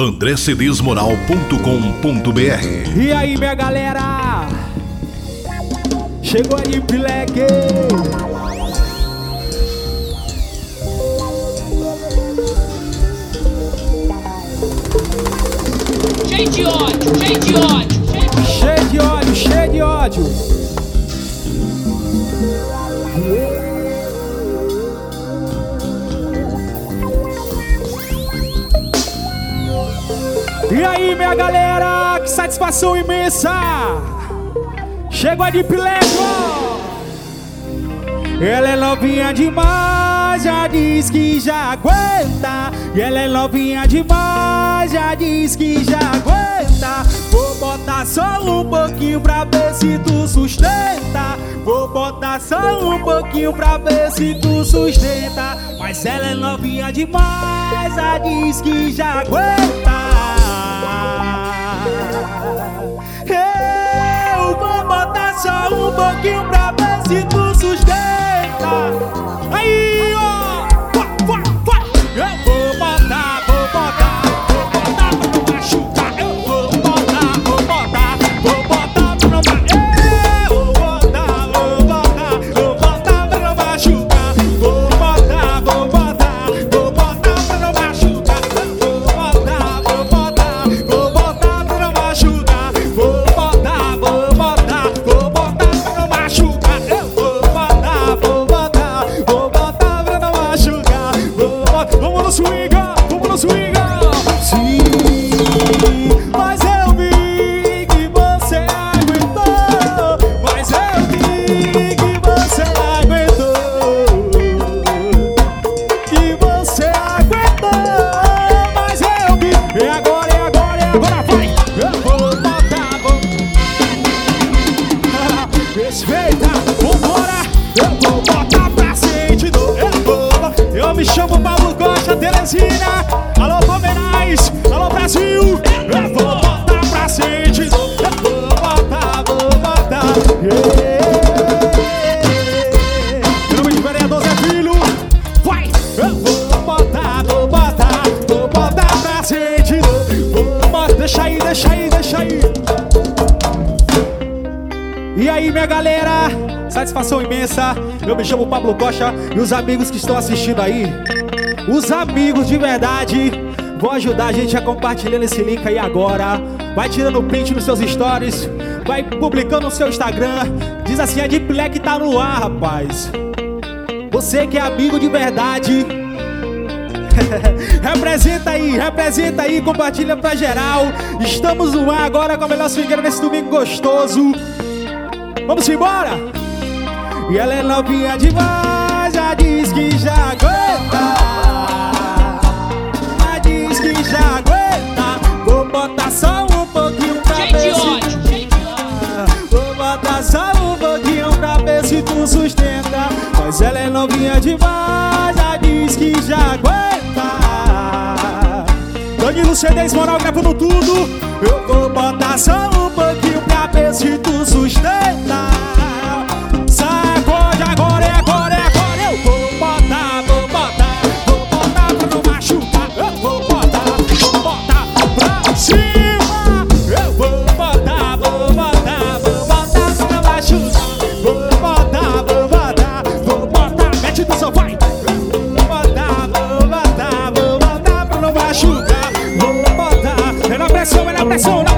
andrecedesmoral.com.br E aí, minha galera? Chegou aí, Black! Cheio de ódio, cheio de ódio, cheio de Cheio de ódio, cheio de ódio! Aí, minha galera? Que satisfação imensa! Chegou a Deep! Ela é novinha demais, já diz que já aguenta. E ela é novinha demais, já diz que já aguenta. Vou botar só um pouquinho pra ver se tu sustenta. Vou botar só um pouquinho pra ver se tu sustenta. Mas ela é novinha demais, já diz que já aguenta. Eu vou botar só um pouquinho pra ver se tu Respeita, vambora. Eu vou botar pra frente do. Eu vou. Eu me chamo Pablo Costa, Teresina. Alô, Palmeiras. Minha galera? Satisfação imensa. Eu me chamo Pablo Costa e os amigos que estão assistindo aí, os amigos de verdade, vão ajudar a gente a compartilhando esse link aí agora. Vai tirando print nos seus stories, vai publicando no seu Instagram. Diz assim: a Deep Black tá no ar, rapaz. Você que é amigo de verdade. representa aí, representa aí, compartilha pra geral. Estamos no ar agora com a melhor swingueira nesse domingo gostoso. Vamos embora! E ela é novinha demais, já diz que já aguenta. Já diz que já aguenta. Vou botar só um pouquinho pra de ver se ódio, de ódio. Vou botar só um pouquinho pra ver se tu sustenta. Mas ela é novinha demais, já diz que já aguenta. Danilo CDs, moral gravando tudo. Eu vou botar só um pouquinho pra ver se tu sustenta. persona.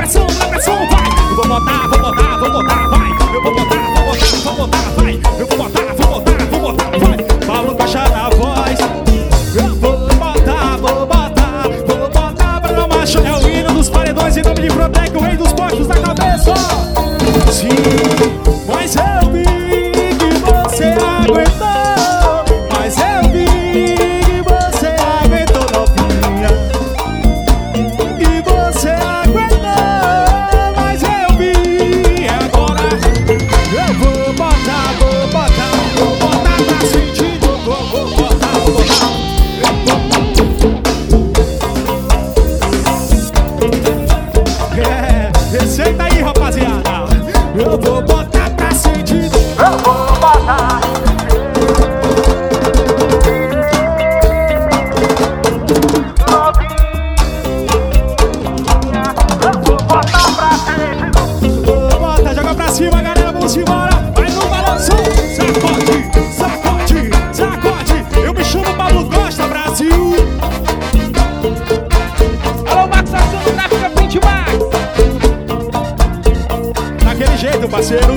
Parceiro.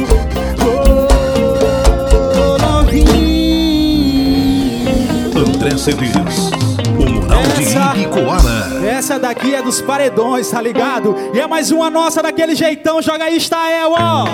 Novinho. André Cedês. O mural de Essa- Ibicoara. Essa daqui é dos paredões, tá ligado? E é mais uma nossa daquele jeitão, joga aí, Stael, ó.